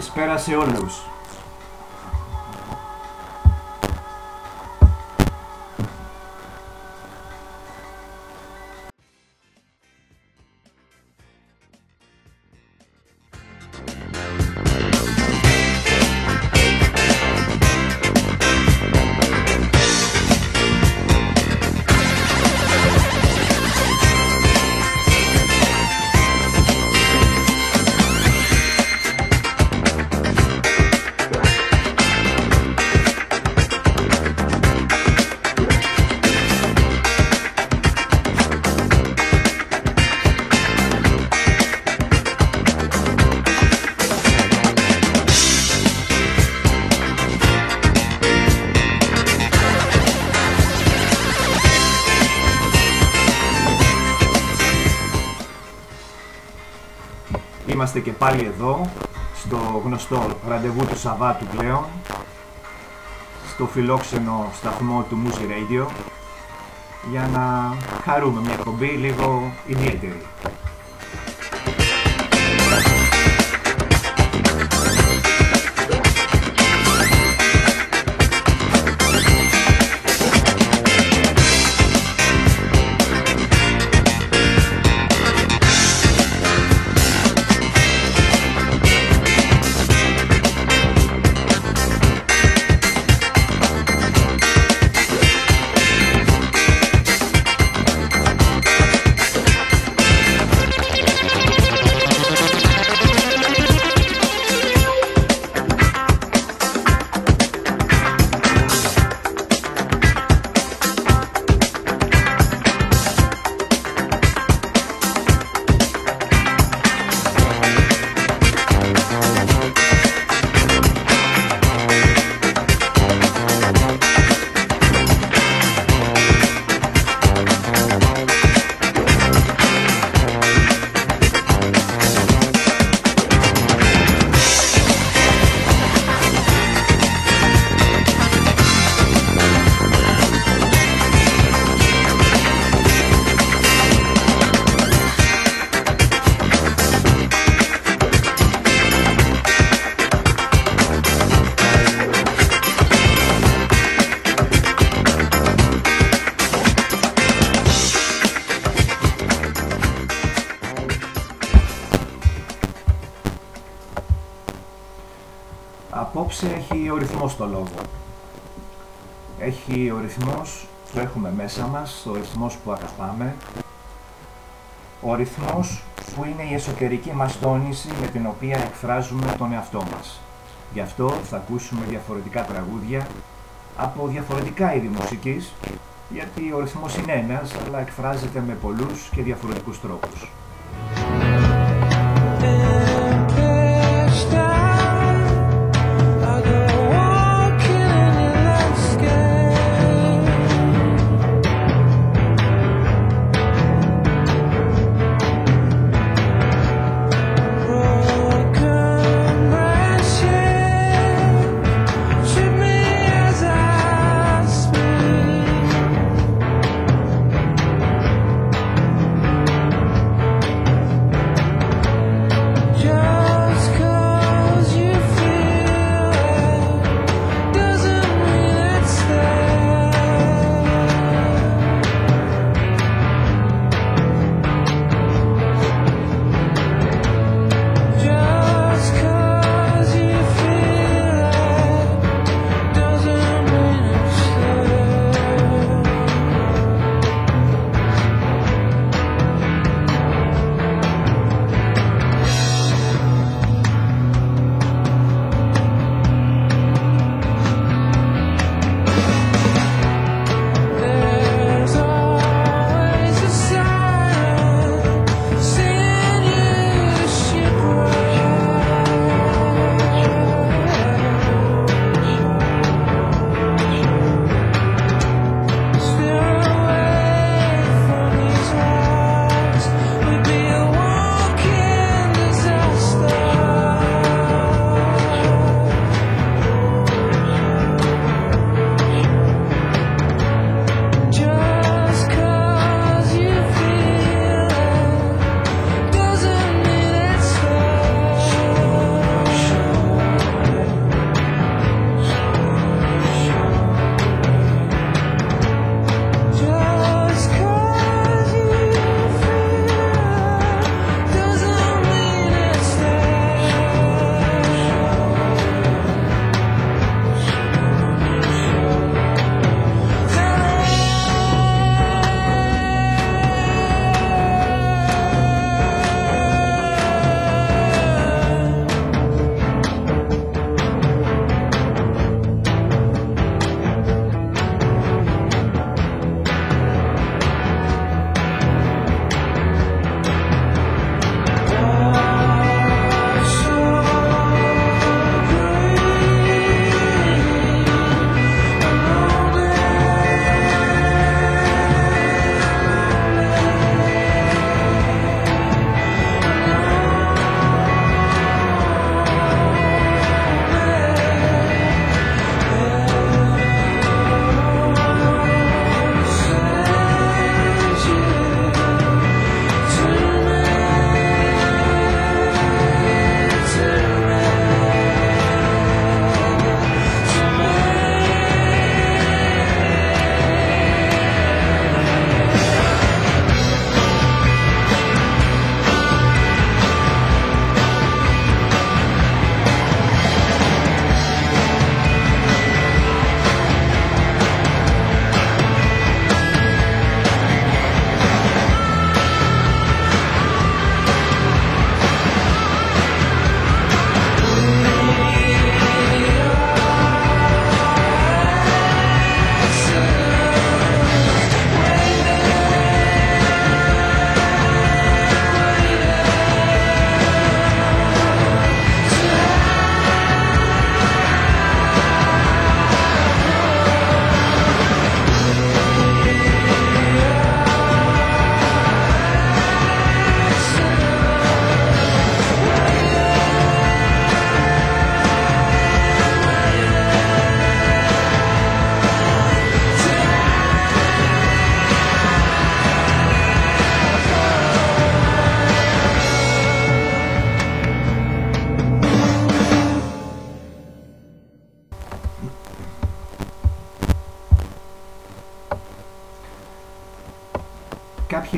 Espérase Ordeus. Είμαστε και πάλι εδώ, στο γνωστό ραντεβού του Σαββάτου πλέον, στο φιλόξενο σταθμό του Music Radio, για να χαρούμε μια εκπομπή λίγο ιδιαίτερη. Ρυθμός το λόγο. Έχει ο ρυθμός που έχουμε μέσα μας, ο ρυθμός που αγαπάμε. Ο ρυθμός που είναι η εσωτερική μας τόνιση με την οποία εκφράζουμε τον εαυτό μας. Γι' αυτό θα ακούσουμε διαφορετικά τραγούδια από διαφορετικά είδη μουσικής, γιατί ο ρυθμός είναι ένας, αλλά εκφράζεται με πολλούς και διαφορετικούς τρόπους.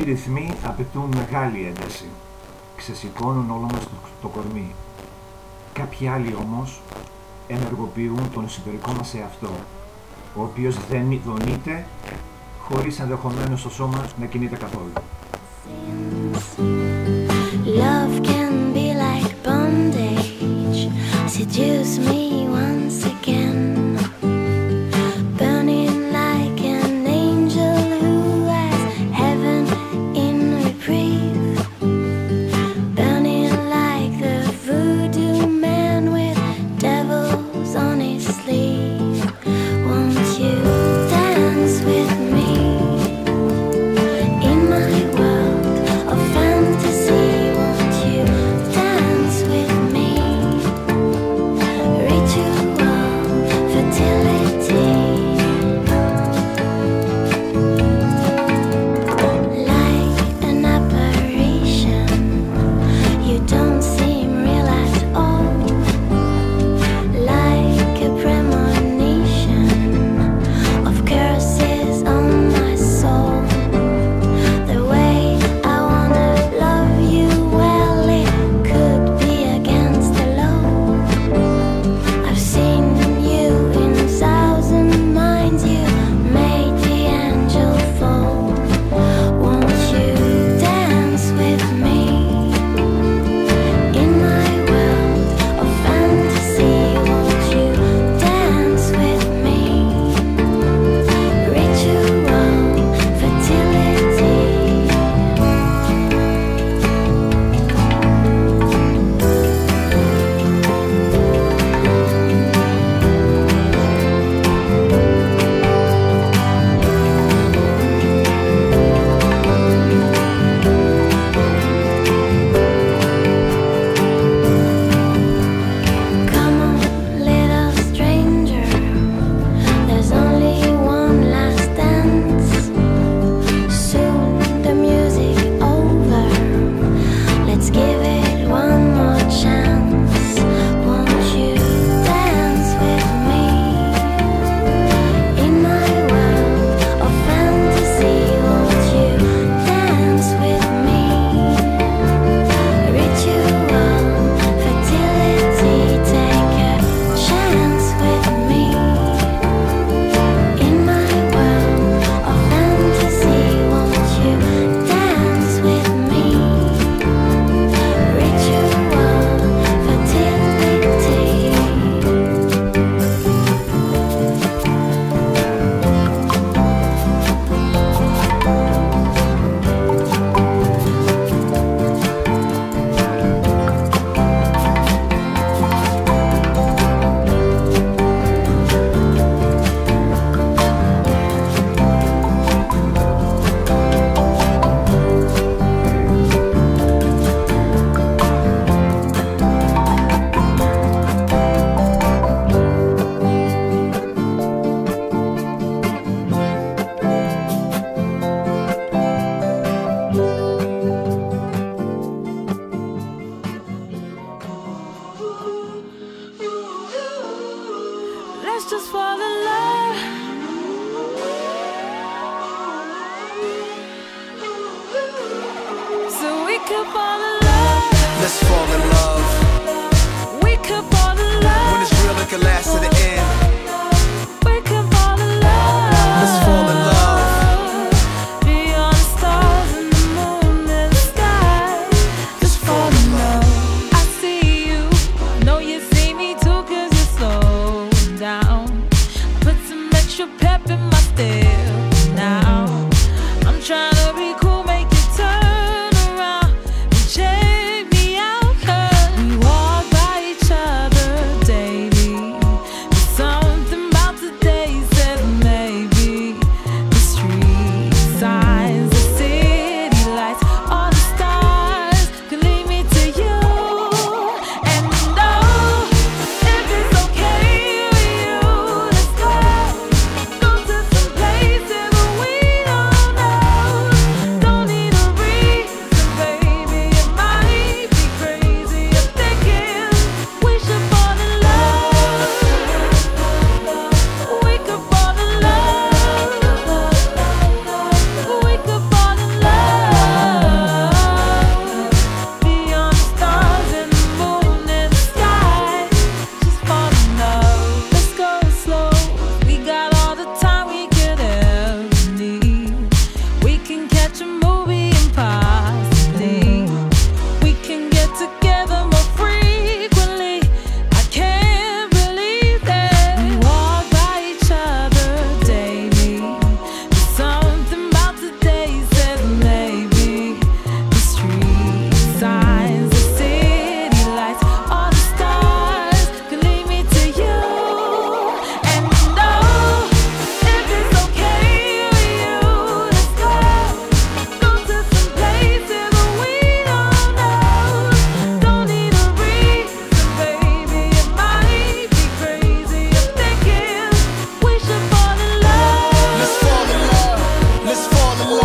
Κάποιοι ρυθμοί απαιτούν μεγάλη ένταση. Ξεσηκώνουν όλο μας το, το κορμί. Κάποιοι άλλοι όμως ενεργοποιούν τον εσωτερικό μας εαυτό, ο οποίος δεν δονείται χωρίς ενδεχομένως το σώμα να κινείται καθόλου.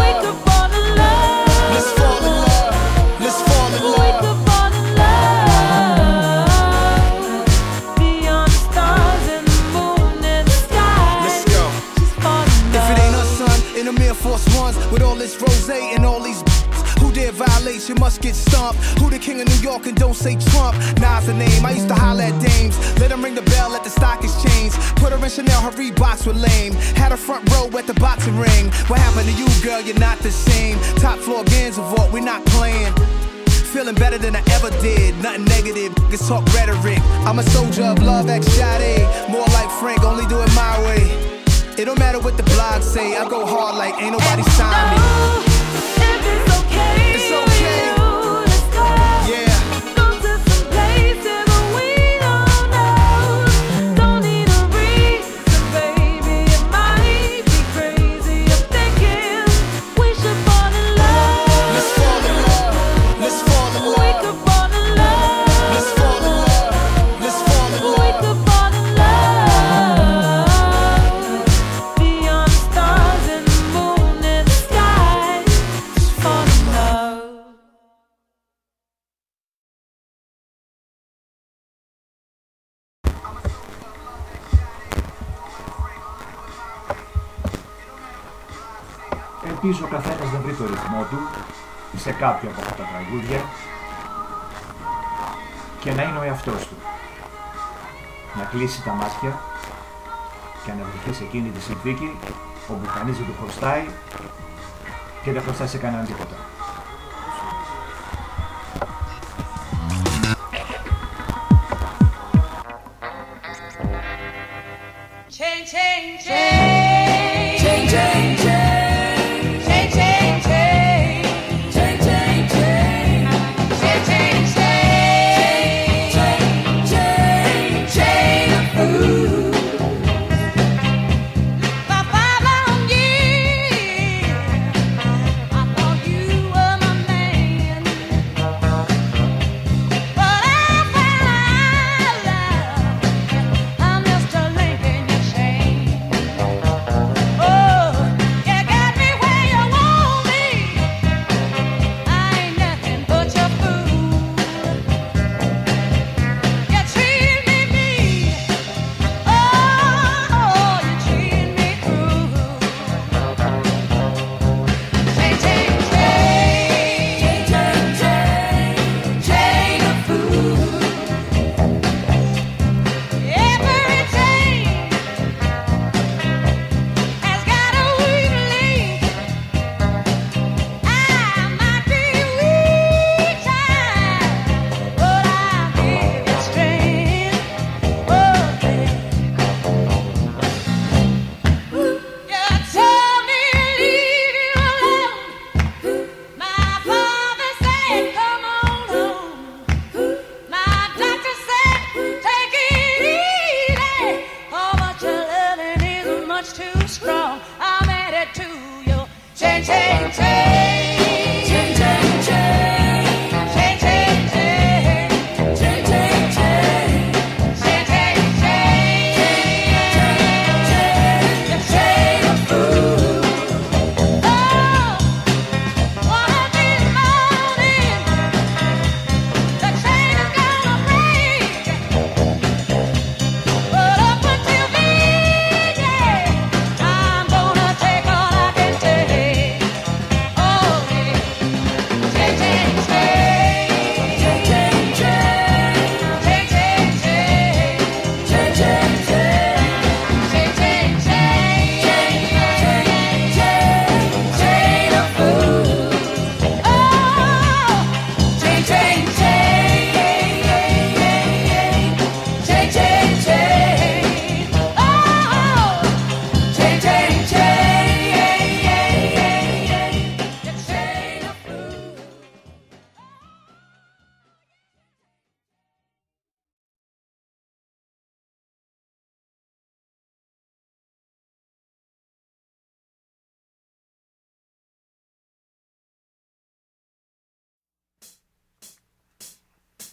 make a you must get stumped. Who the king of New York and don't say Trump? Nas the name. I used to holler at dames. Let them ring the bell at the stock exchange. Put her in Chanel, her Reeboks were lame. Had a front row at the boxing ring. What happened to you, girl? You're not the same. Top floor Gansevoort, we're not playing. Feeling better than I ever did. Nothing negative, niggas talk rhetoric. I'm a soldier of love, ex More like Frank, only do it my way. It don't matter what the blogs say, I go hard like ain't nobody sign me. Oh. Σε κάποιο από αυτά τα τραγούδια και να είναι ο εαυτός του. Να κλείσει τα μάτια και να βρεθεί σε εκείνη τη συνθήκη όπου κανείς δεν του χρωστάει και δεν χρωστάει σε κανέναν τίποτα.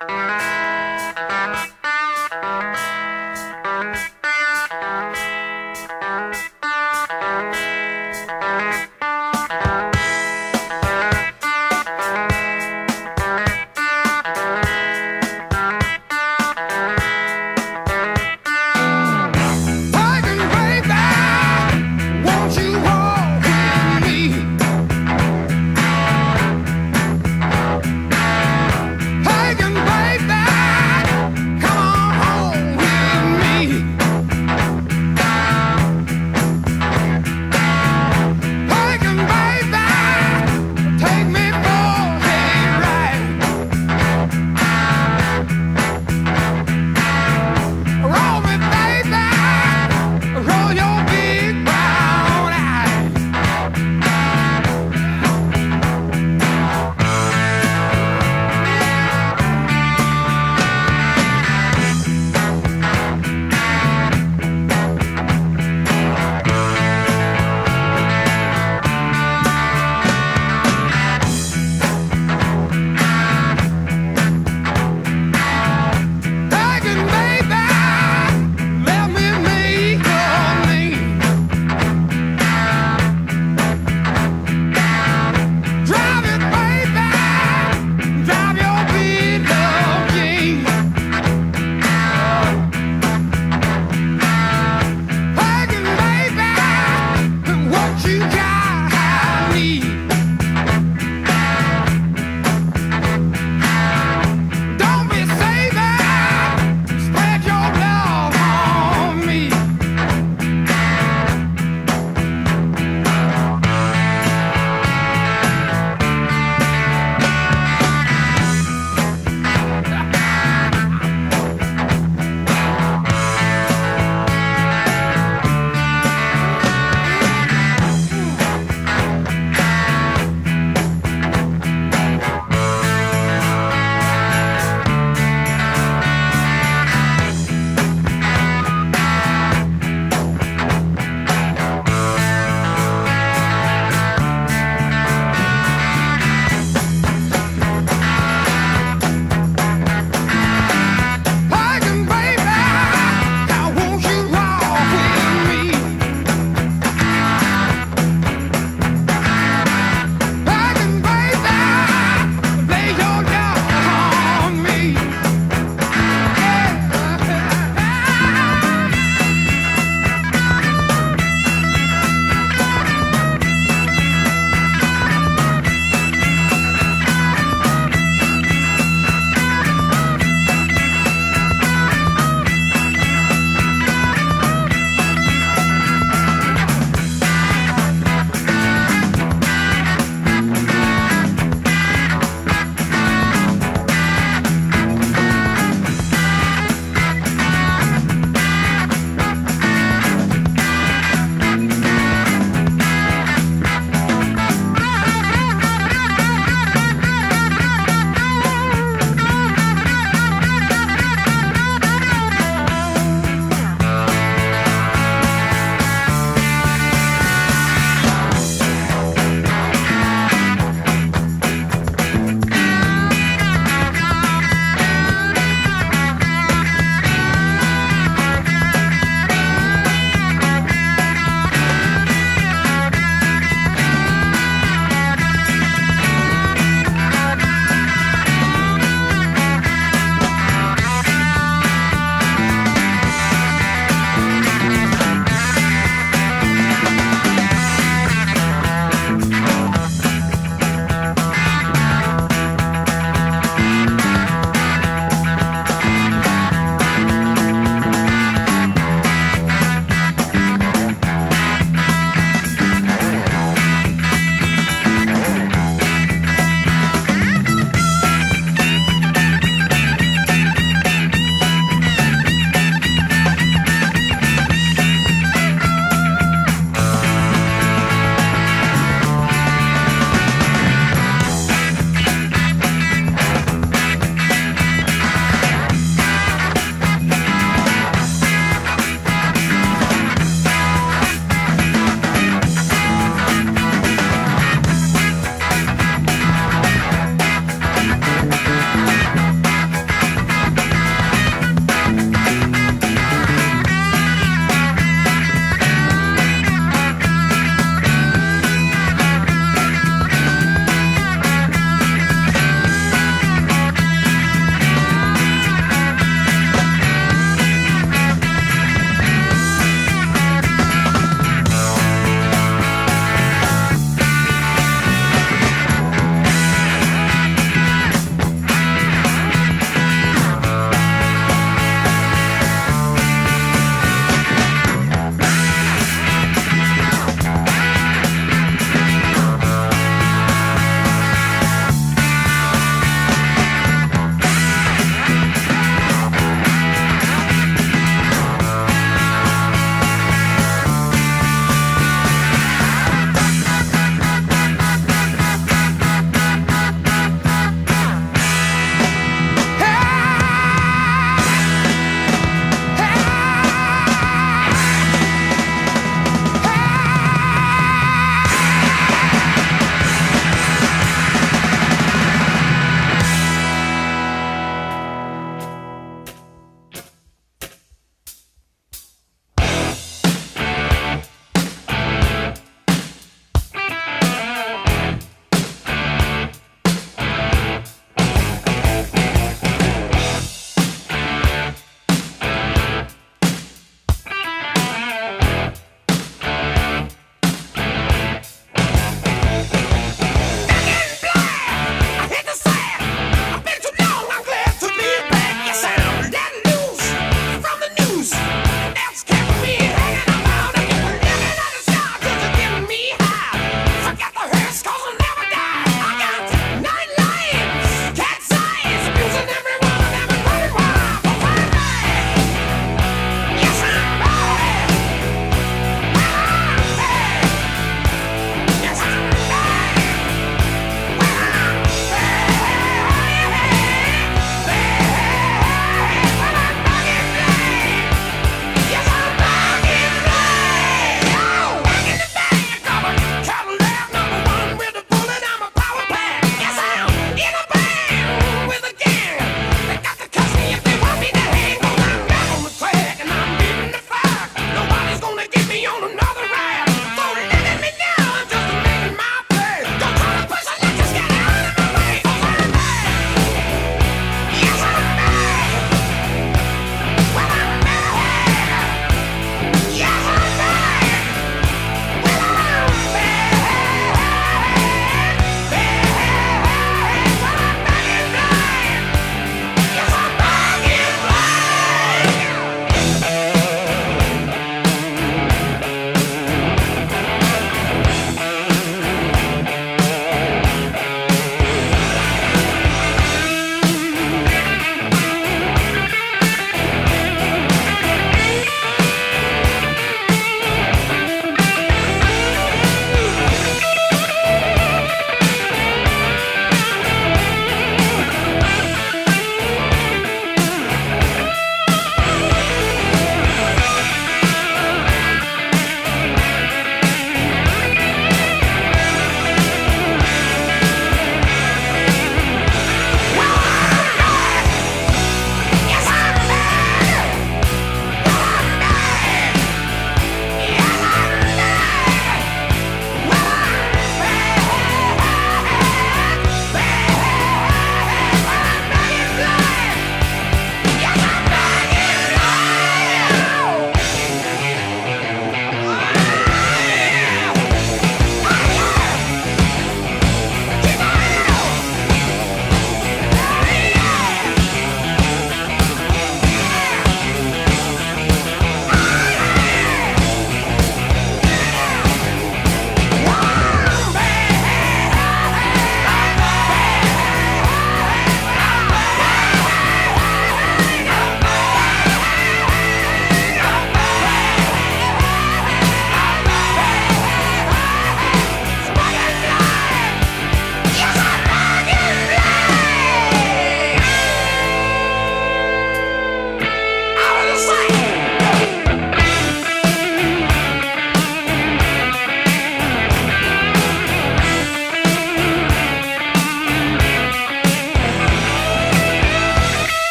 Música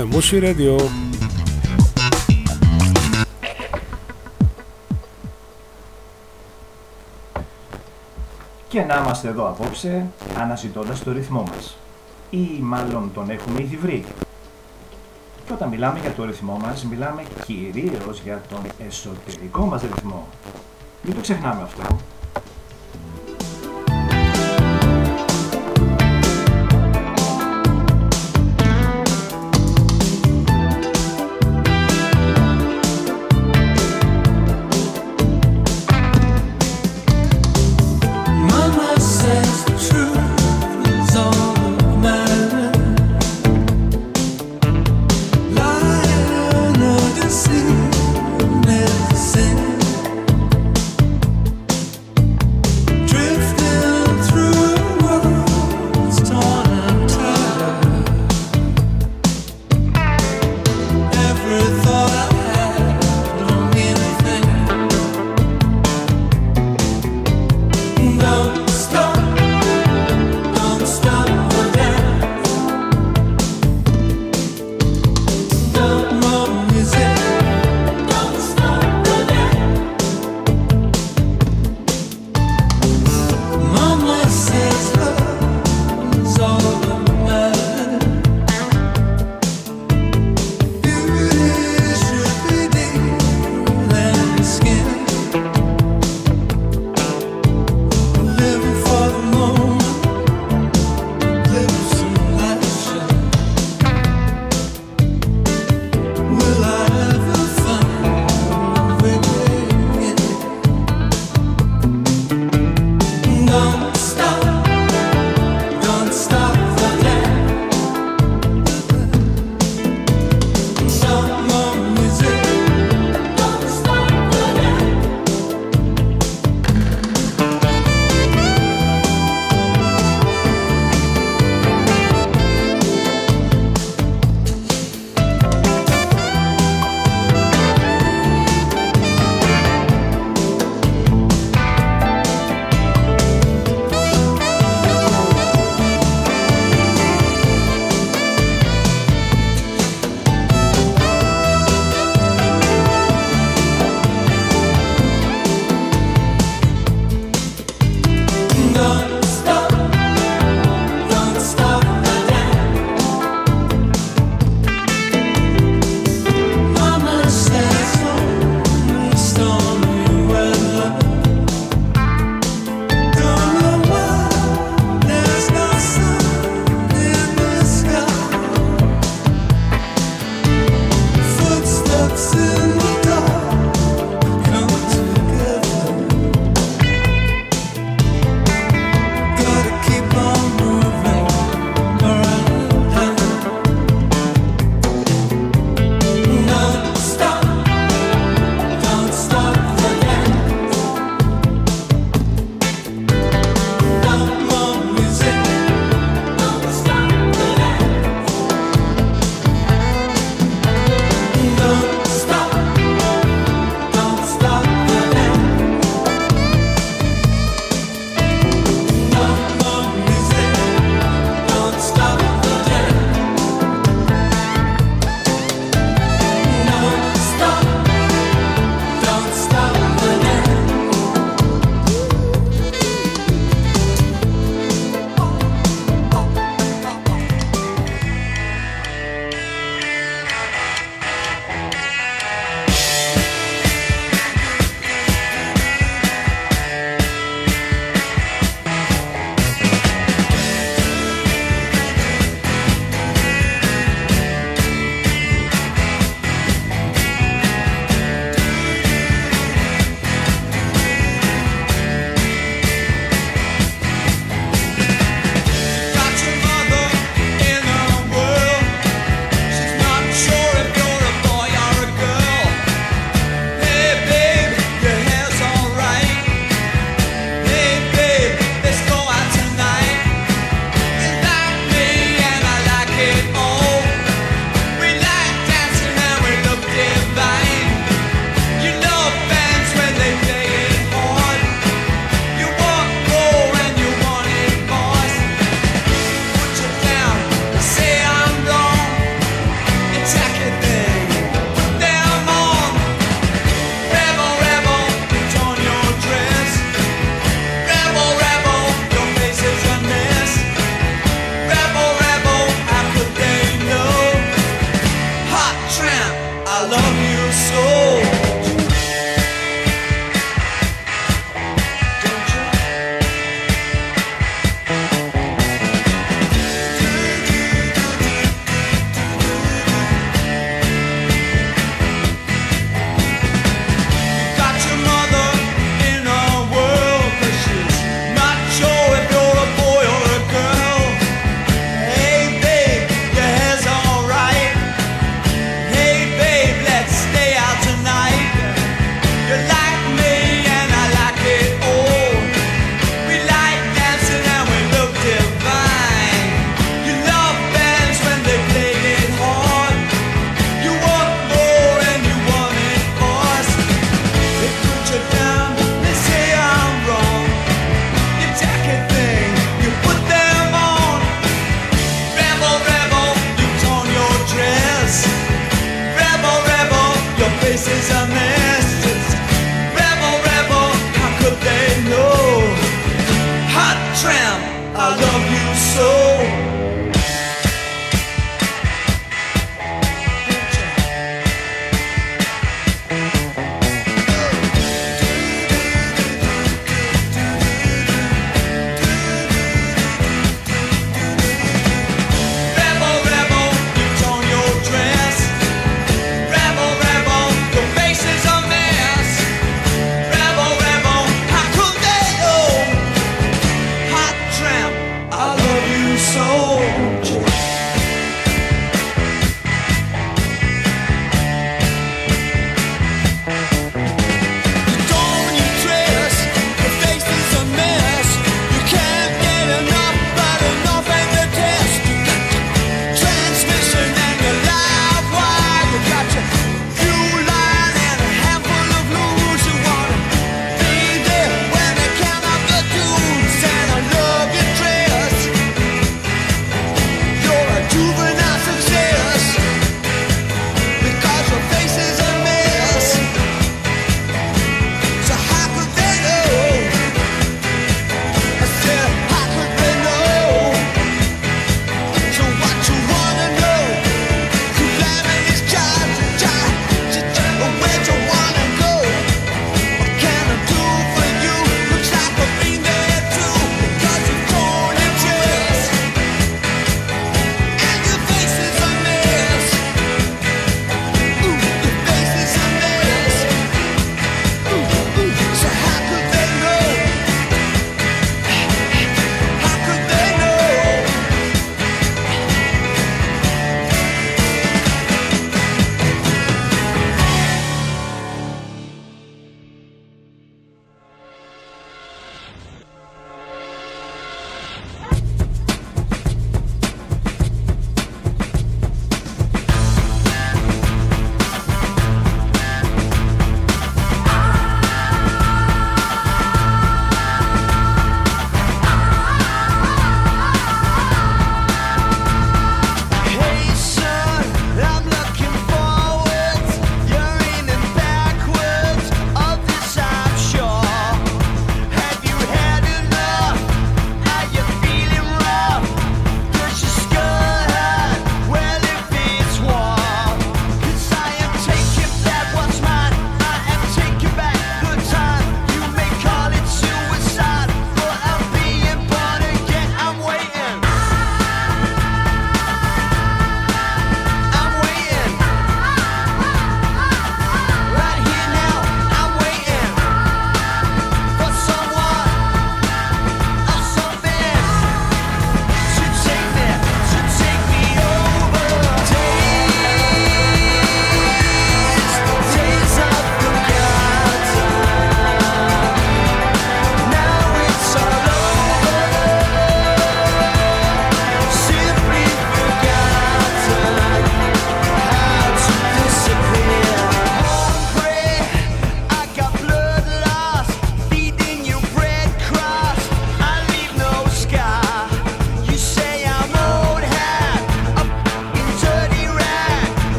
Ακούμε Μουσι Radio. Και να είμαστε εδώ απόψε αναζητώντας το ρυθμό μας. Ή μάλλον τον έχουμε ήδη βρει. Και όταν μιλάμε για το ρυθμό μας, μιλάμε κυρίως για τον εσωτερικό μας ρυθμό. Μην το ξεχνάμε αυτό.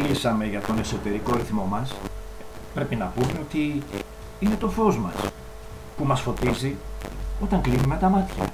μιλήσαμε για τον εσωτερικό ρυθμό μας, πρέπει να πούμε ότι είναι το φως μας που μας φωτίζει όταν κλείνουμε τα μάτια.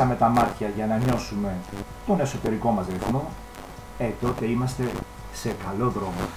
ανοίξαμε τα μάτια για να νιώσουμε τον εσωτερικό μας ρυθμό, ε, τότε είμαστε σε καλό δρόμο.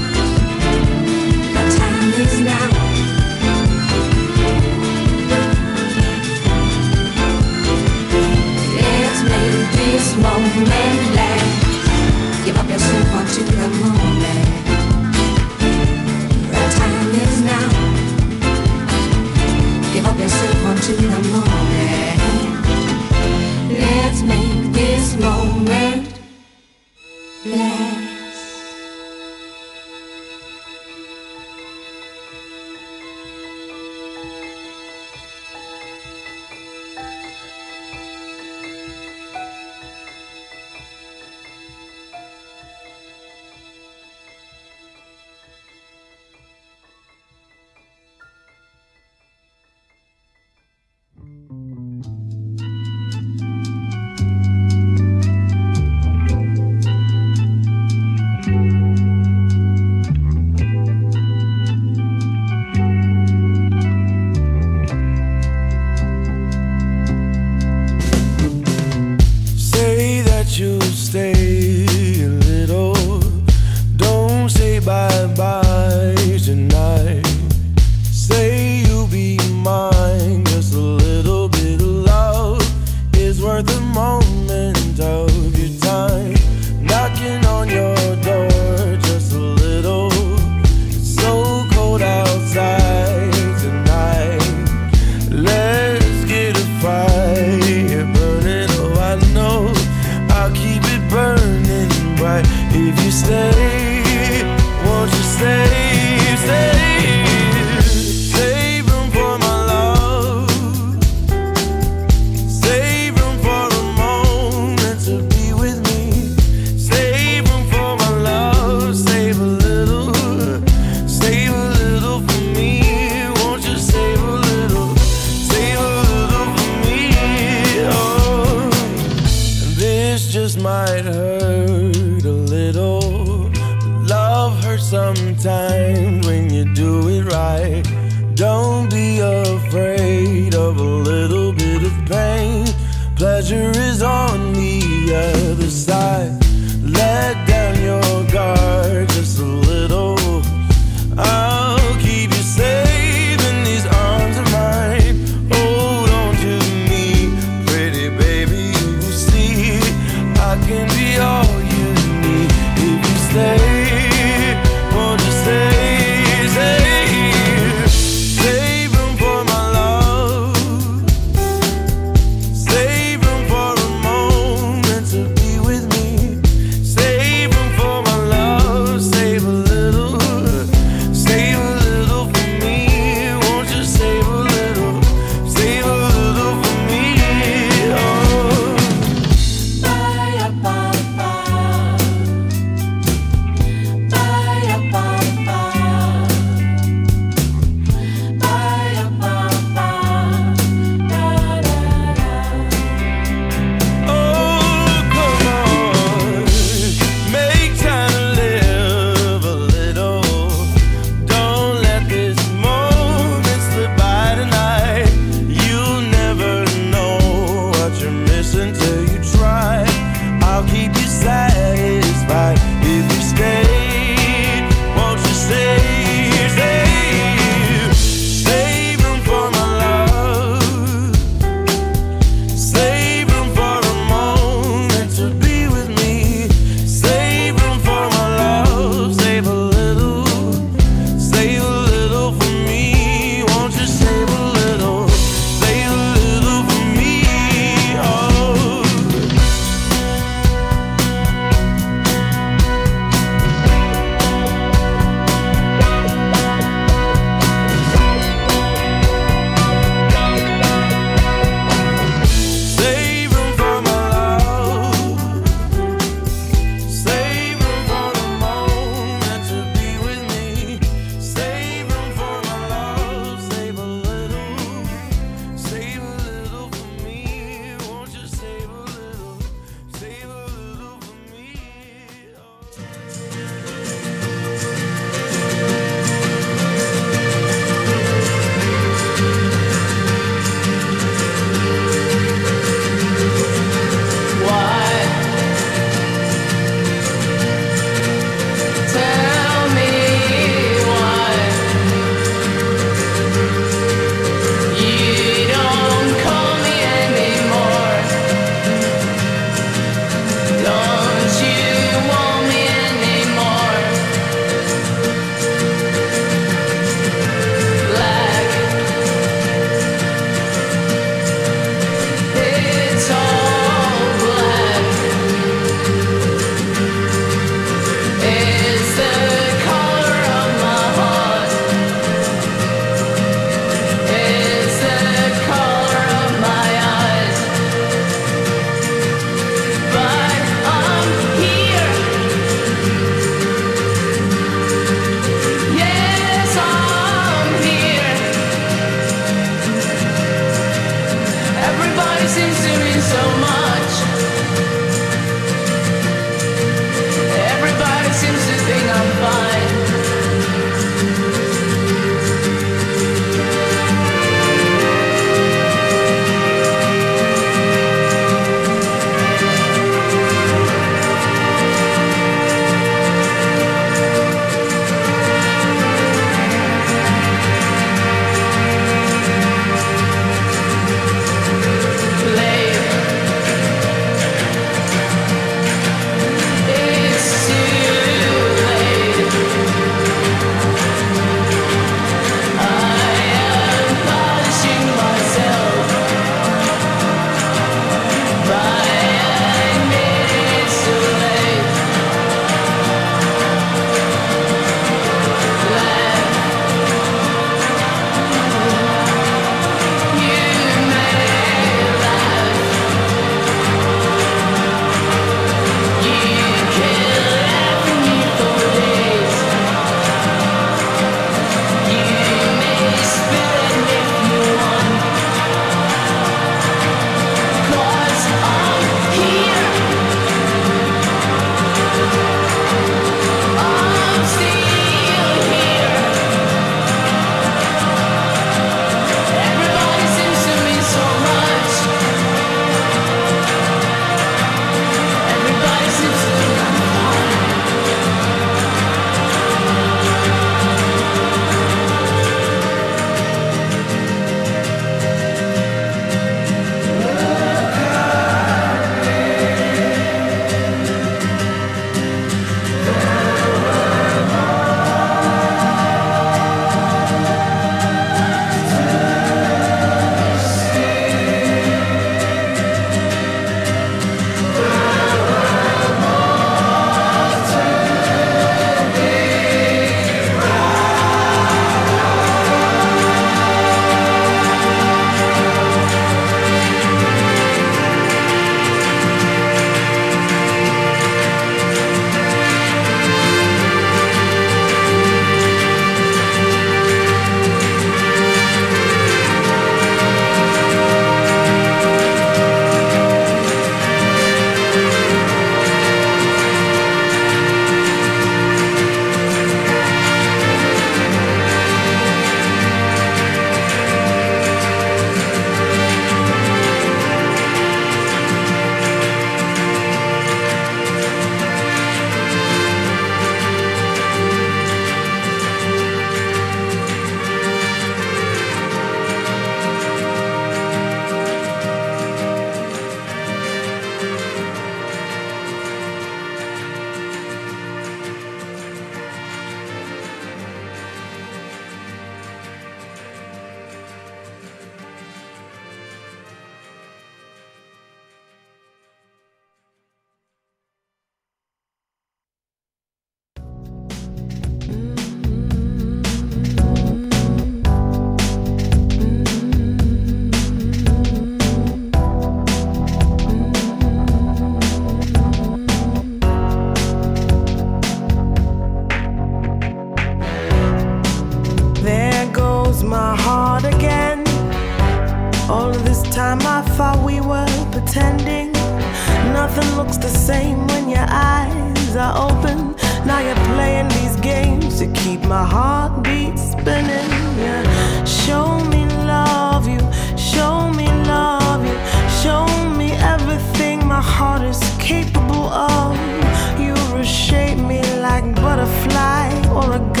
Butterfly origami.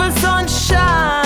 for sunshine.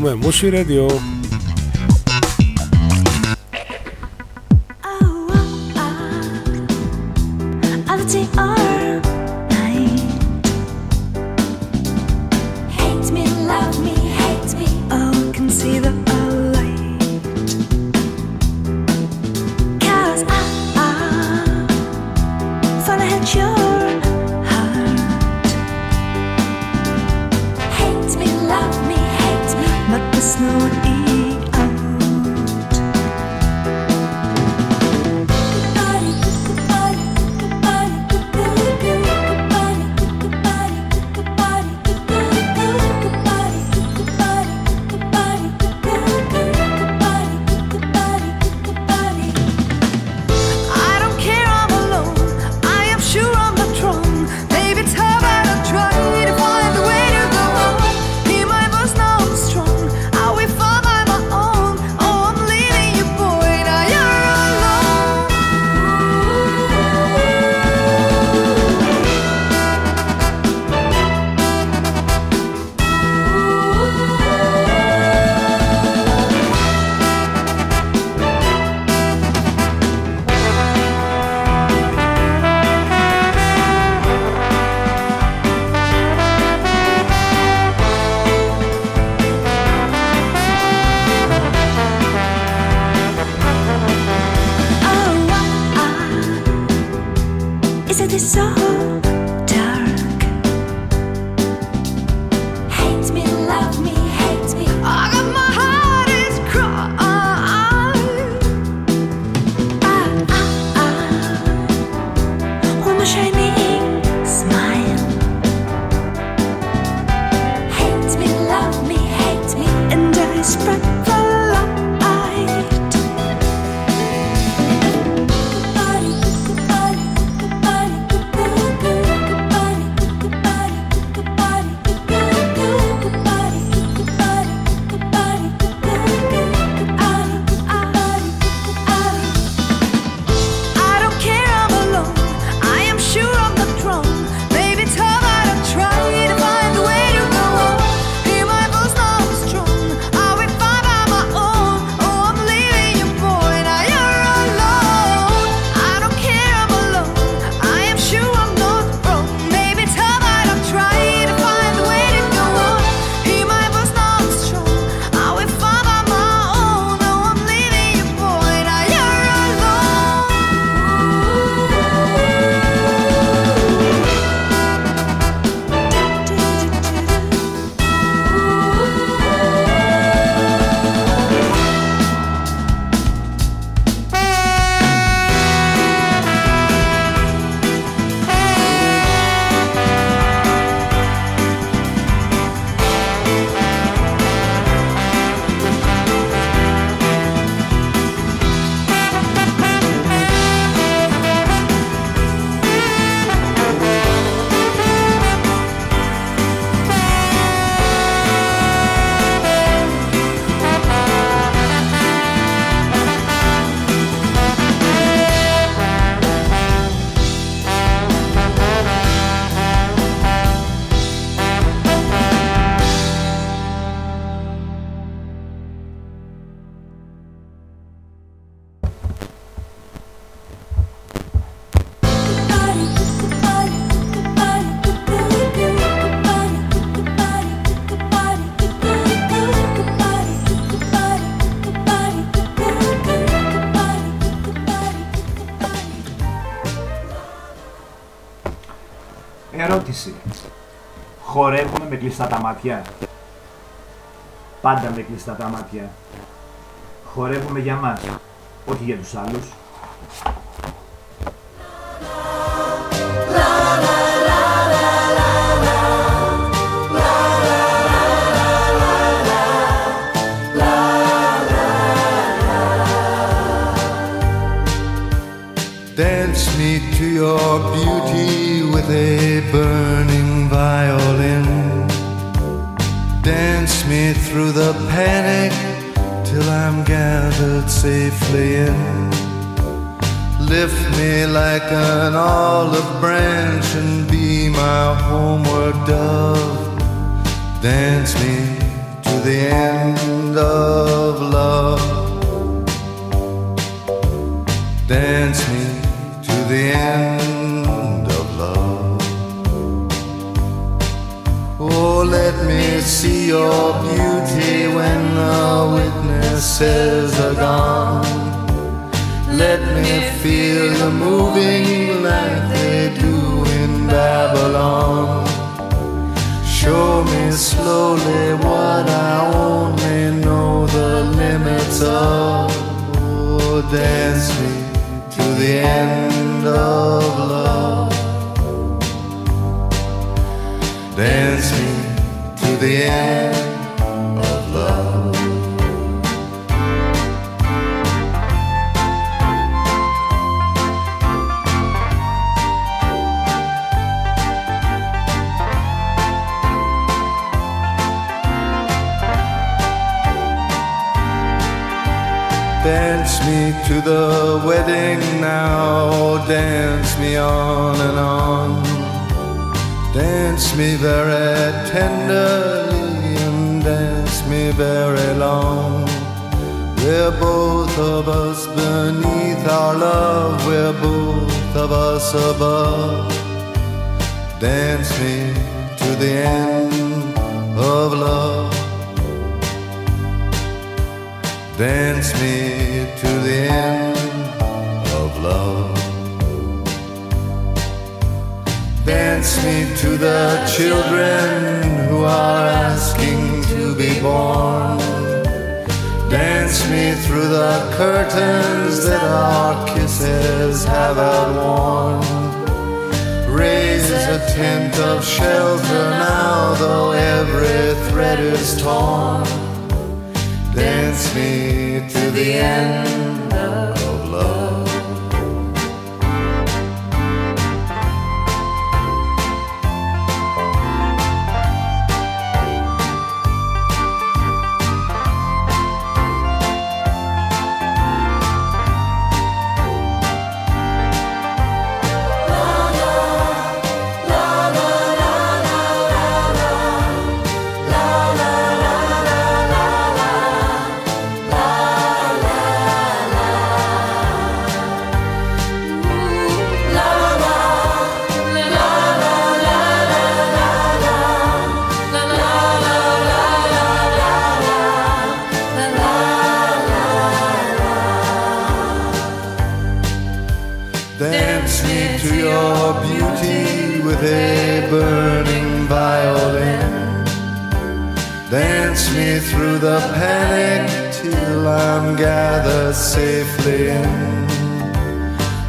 Come Musi Radio. κλειστά τα μάτια. Πάντα με κλειστά τα μάτια. Χορεύουμε για μας, όχι για τους άλλους. me through the panic till I'm gathered safely in. Lift me like an olive branch and be my homeward dove. Dance me to the end of love. Dance me to the end of love. Oh, let me see your beauty when the witnesses are gone. Let me feel you moving like they do in Babylon. Show me slowly what I only know the limits of. Oh, dance me to the end of love. Dance me the end of love. Dance me to the wedding now, dance me on and on. Dance me very tenderly and dance me very long. We're both of us beneath our love, we're both of us above. Dance me to the end of love. Dance me to the end of love. Dance me to the children who are asking to be born. Dance me through the curtains that our kisses have outworn. Raise a tent of shelter now, though every thread is torn. Dance me to the end I'm gathered safely in.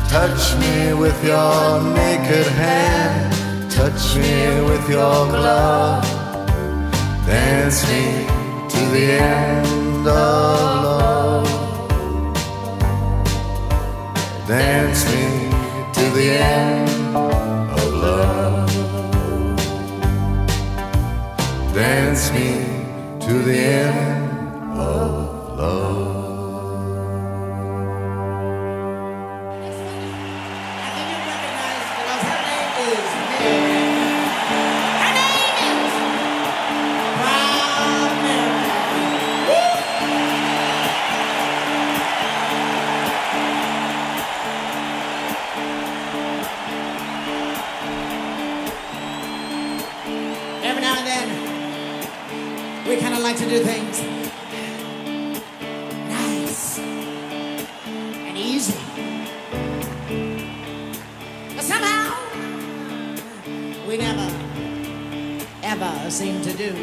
Touch me with your naked hand, touch me with your glove. Dance me to the end of love. Dance me to the end of love. Dance me to the end we kind of like to do things nice and easy. But somehow, we never, ever seem to do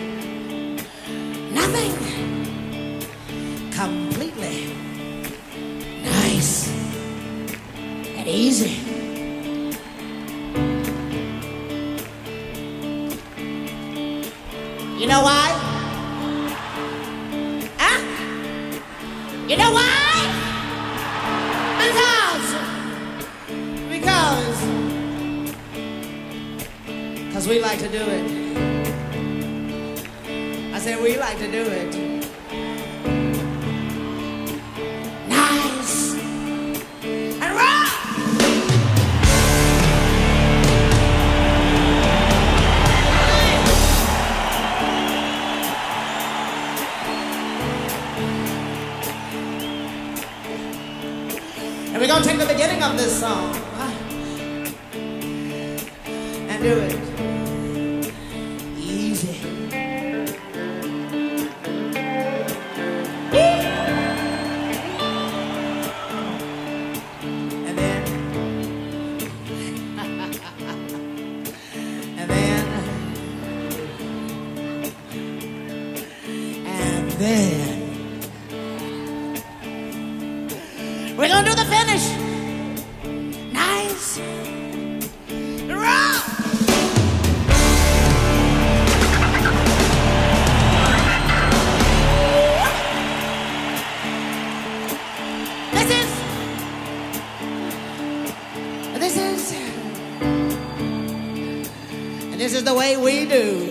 the way we do.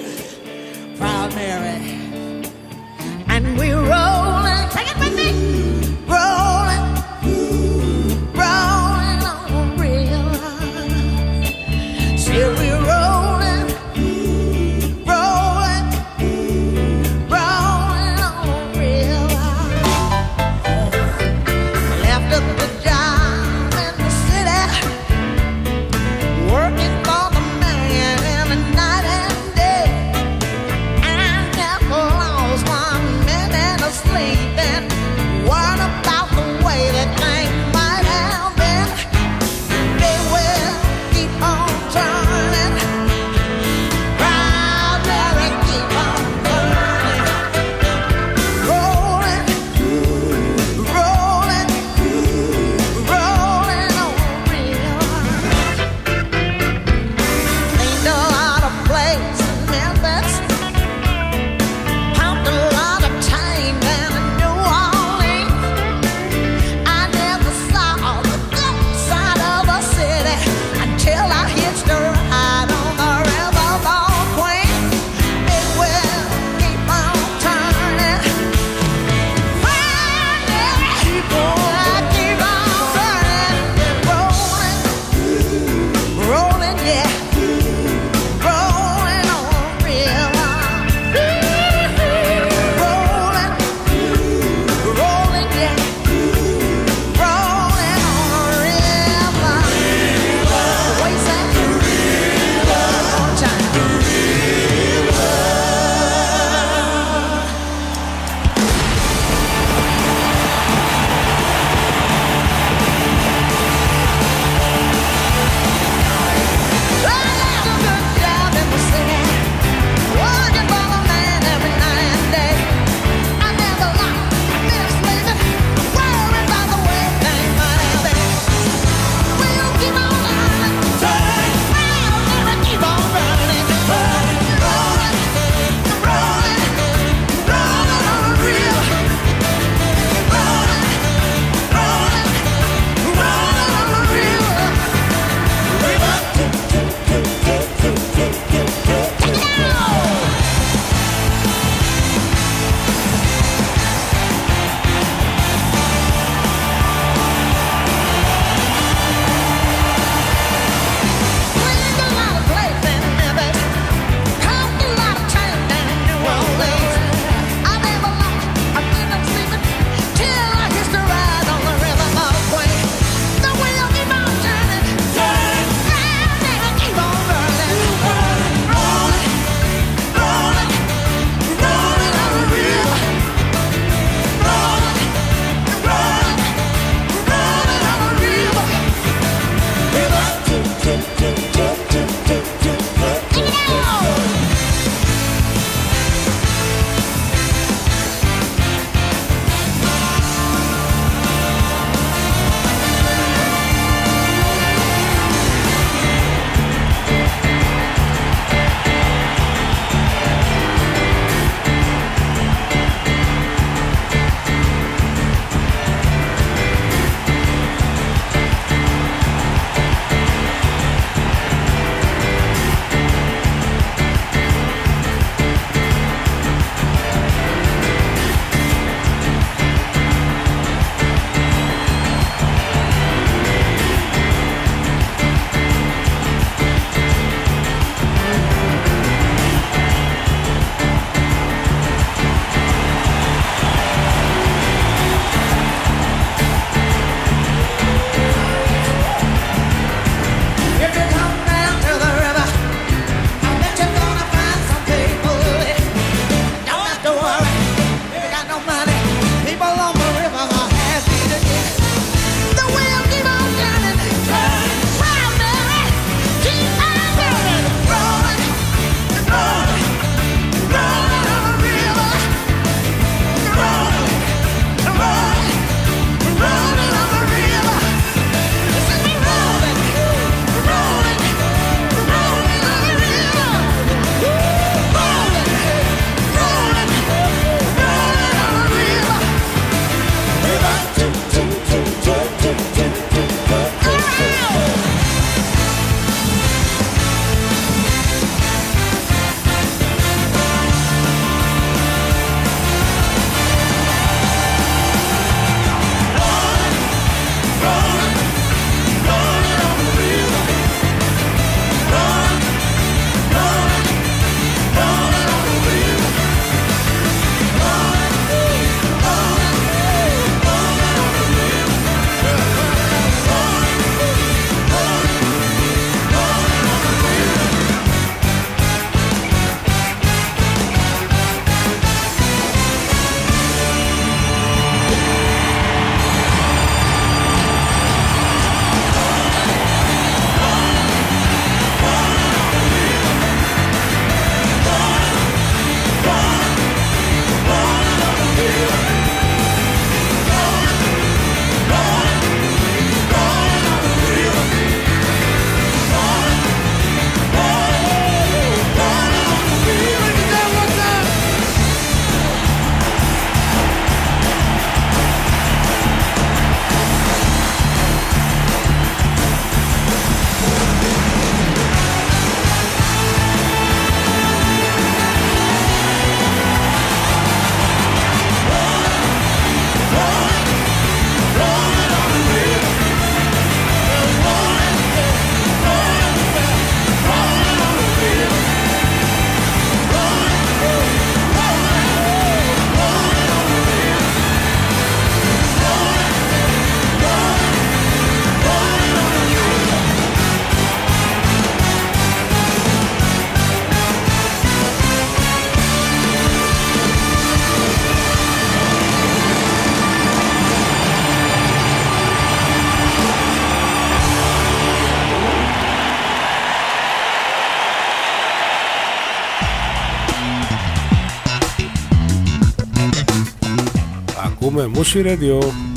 Musi Radio.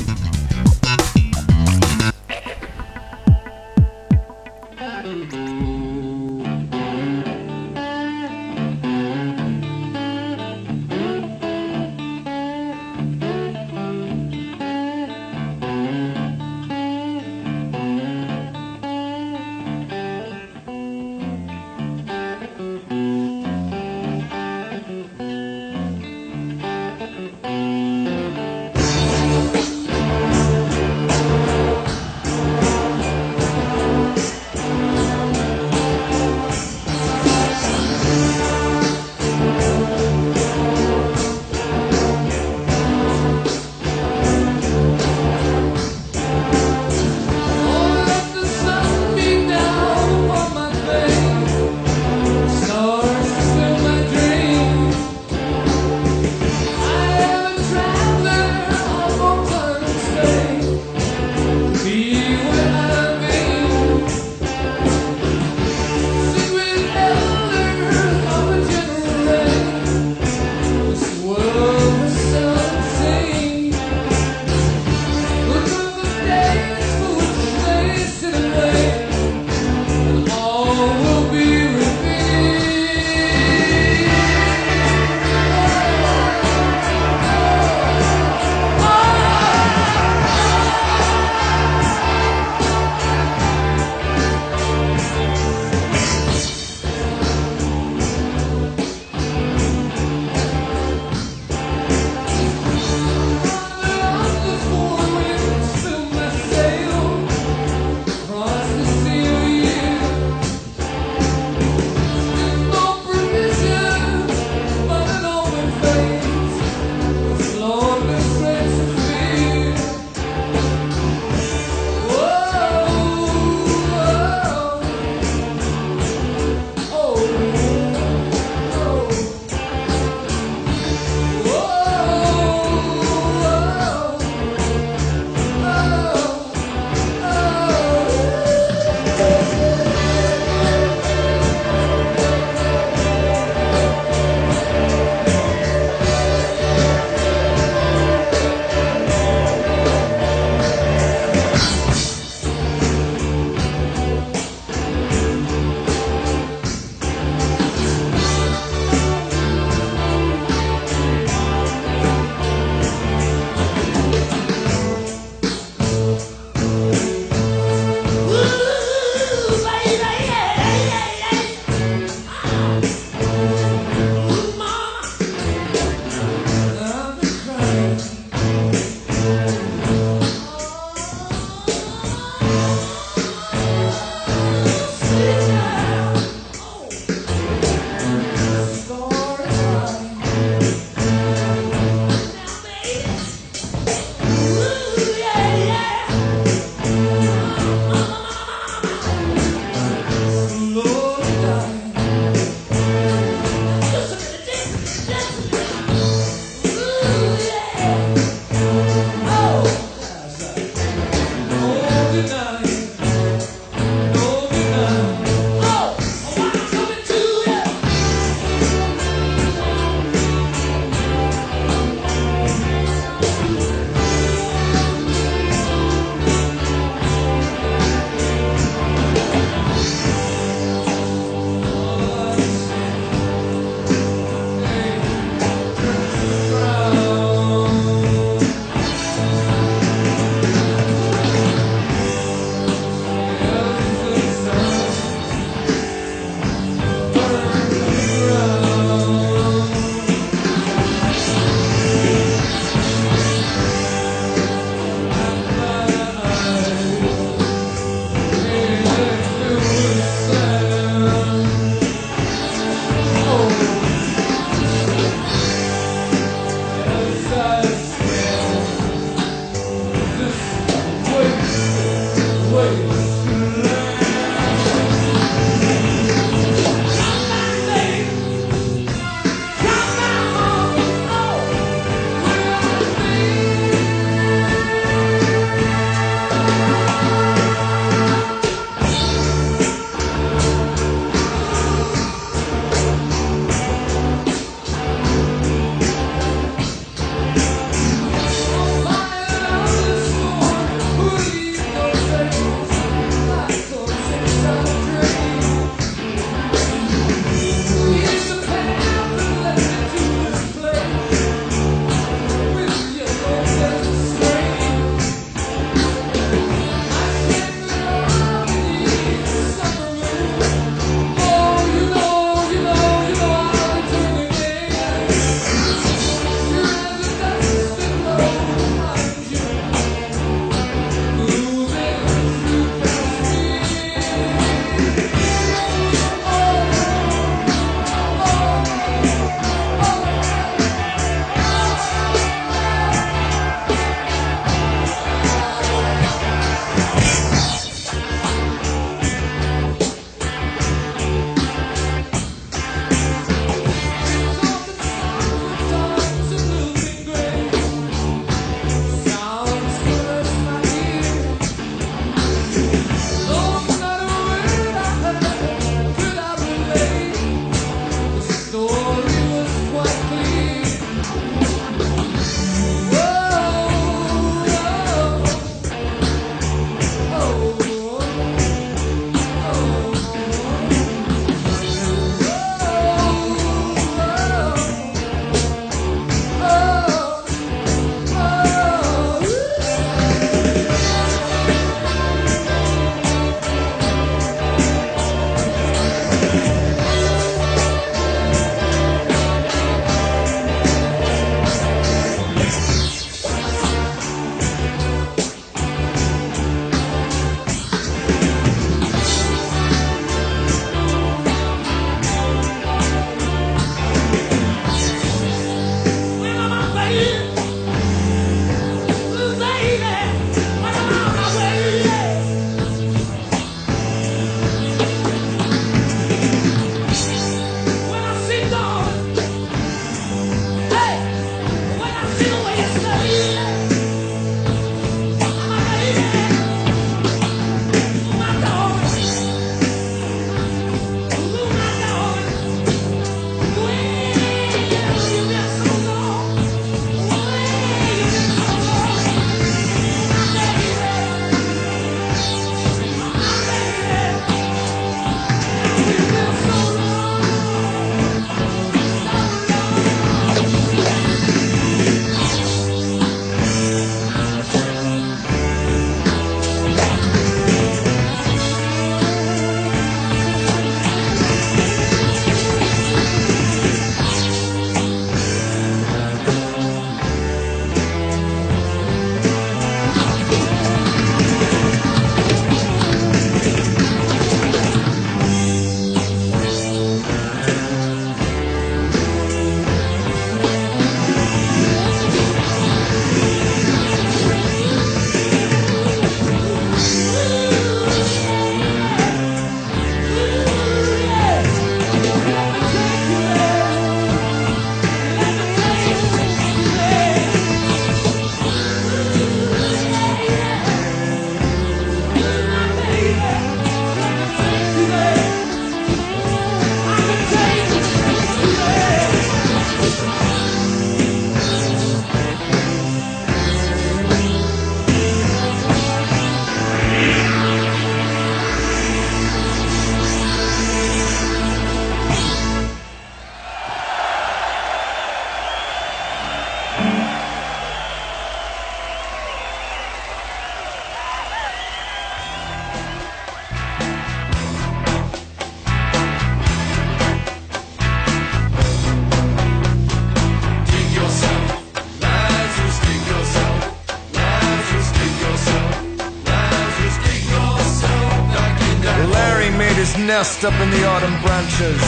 Nest up in the autumn branches.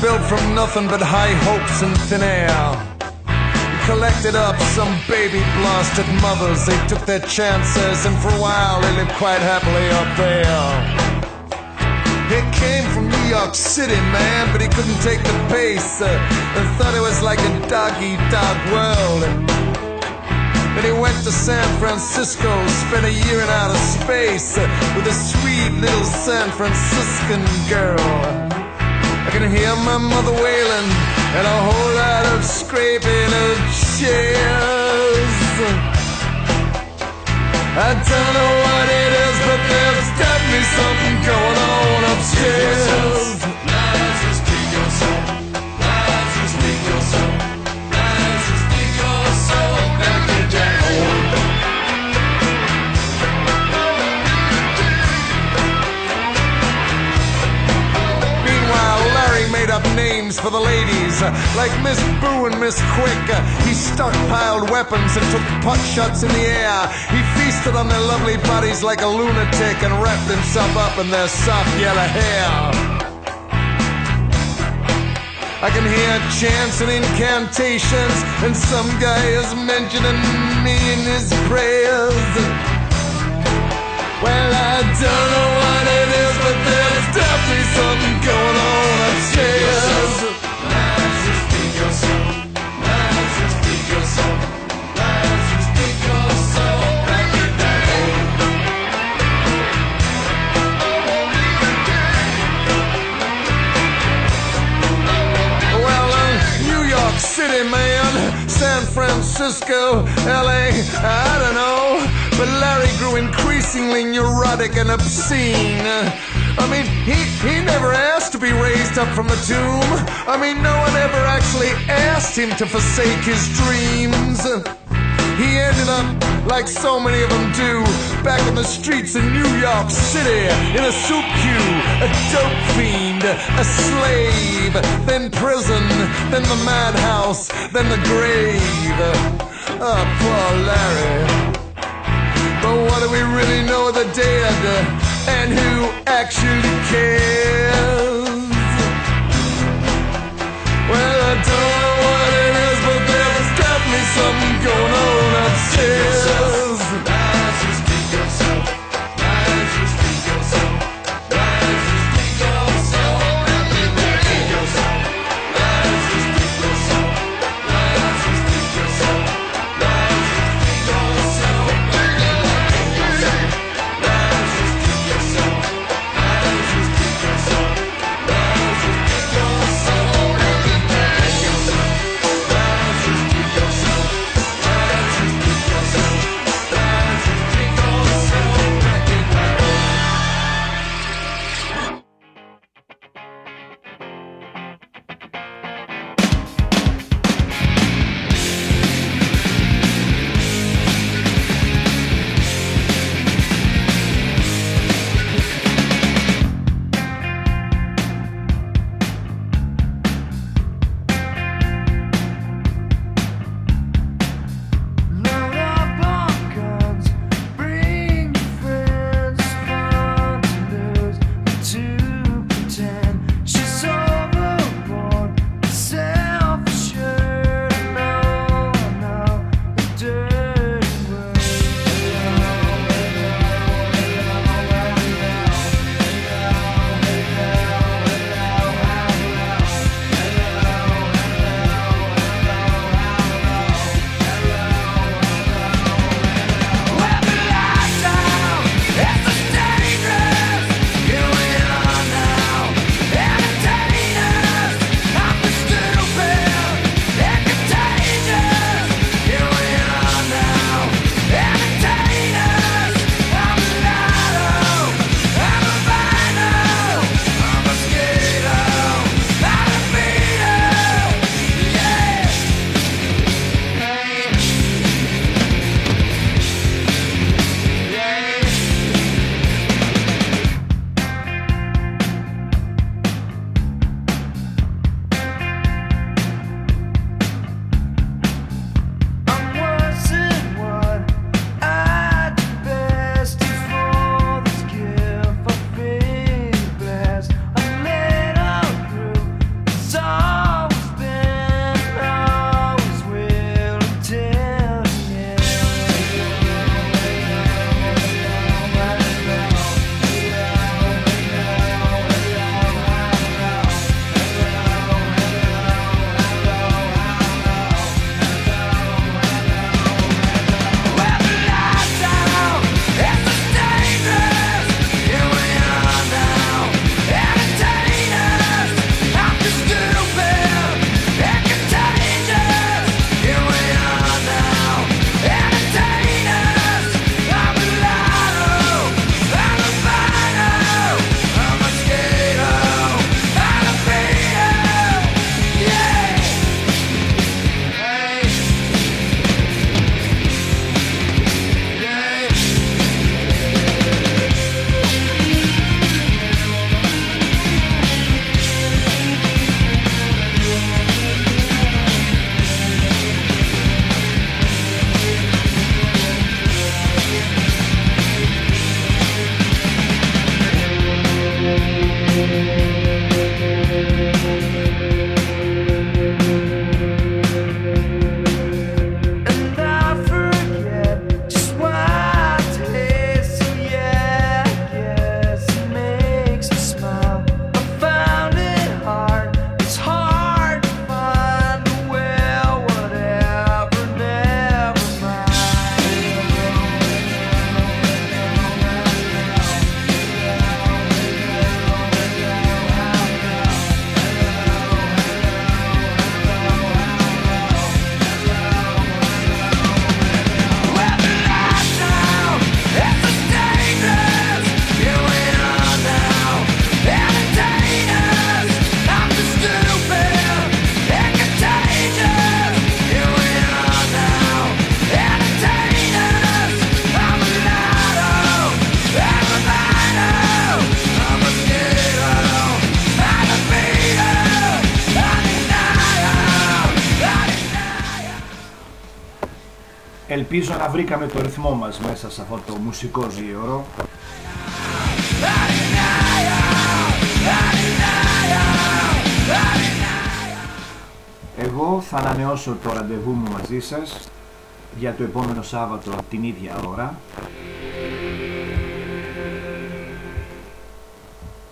Built from nothing but high hopes and thin air. Collected up some baby blasted mothers. They took their chances, and for a while they lived quite happily up there. He came from New York City, man, but he couldn't take the pace uh, and thought it was like a dog eat dog world. Then he went to San Francisco, spent a year in outer space with a sweet little San Franciscan girl. I can hear my mother wailing and a whole lot of scraping of chairs. I don't know what it is, but there's definitely something going on upstairs. Names for the ladies, like Miss Boo and Miss Quick. He stockpiled weapons and took pot shots in the air. He feasted on their lovely bodies like a lunatic and wrapped himself up in their soft yellow hair. I can hear chants and incantations, and some guy is mentioning me in his prayers. Well, I don't know what it is, but there's definitely something going on upstairs. Well, New York City, man, San Francisco, LA, I don't know. But Larry grew increasingly neurotic and obscene. I mean, he, he never asked to be raised up from the tomb. I mean, no one ever actually asked him to forsake his dreams. He ended up, like so many of them do, back on the streets in New York City, in a soup queue, a dope fiend, a slave, then prison, then the madhouse, then the grave. Oh, poor Larry. What do we really know the dead? And who actually cares? Well, I don't know what it is, but there's definitely something going on upstairs. Ελπίζω να βρήκαμε το ρυθμό μας μέσα σε αυτό το μουσικό δίωρο. Εγώ θα ανανεώσω το ραντεβού μου μαζί σας για το επόμενο Σάββατο την ίδια ώρα.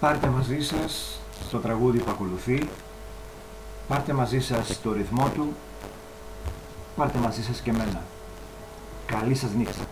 Πάρτε μαζί σας το τραγούδι που ακολουθεί, πάρτε μαζί σας το ρυθμό του, πάρτε μαζί σας και εμένα. Καλή σας νύχτα.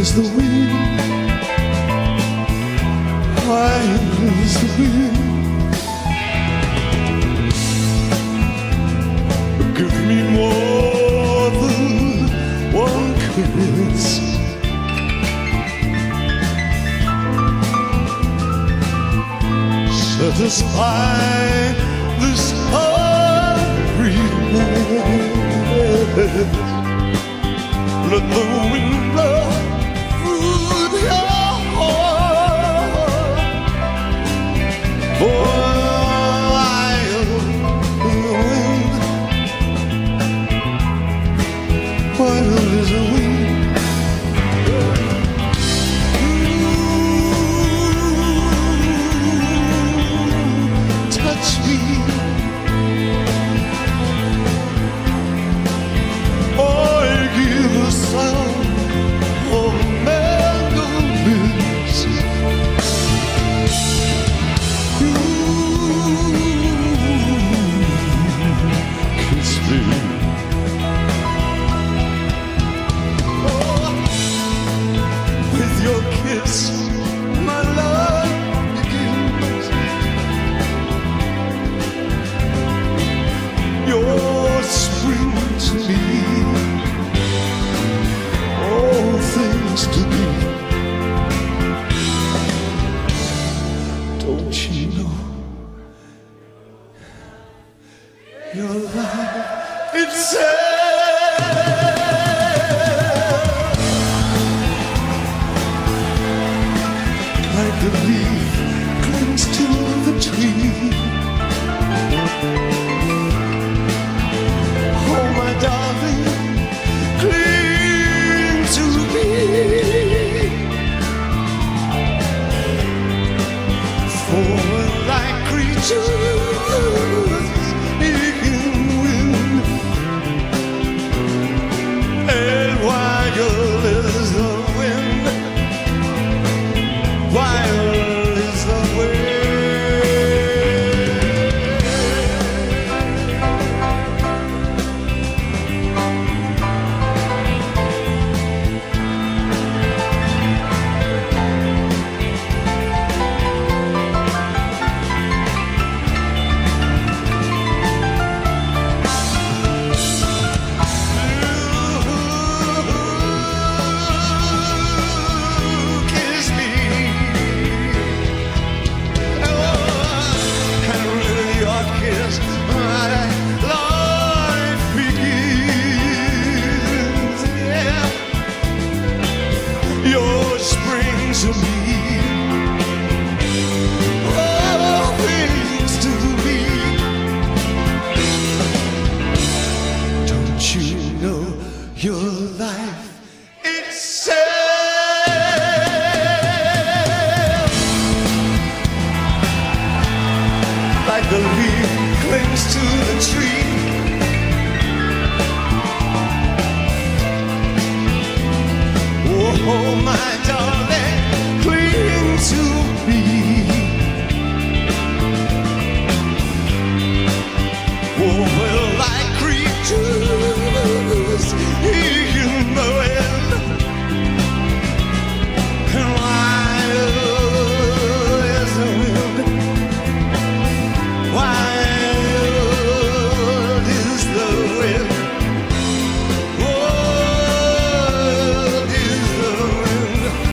is the wind? Why is the wind? Give me more than one kiss. Satisfy this hungry Let the wind